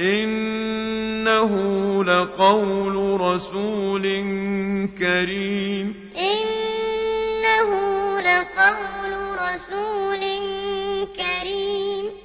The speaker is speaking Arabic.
إِنَّهُ لَقَوْلُ رَسُولٍ كَرِيمٍ. إِنَّهُ لَقَوْلُ رَسُولٍ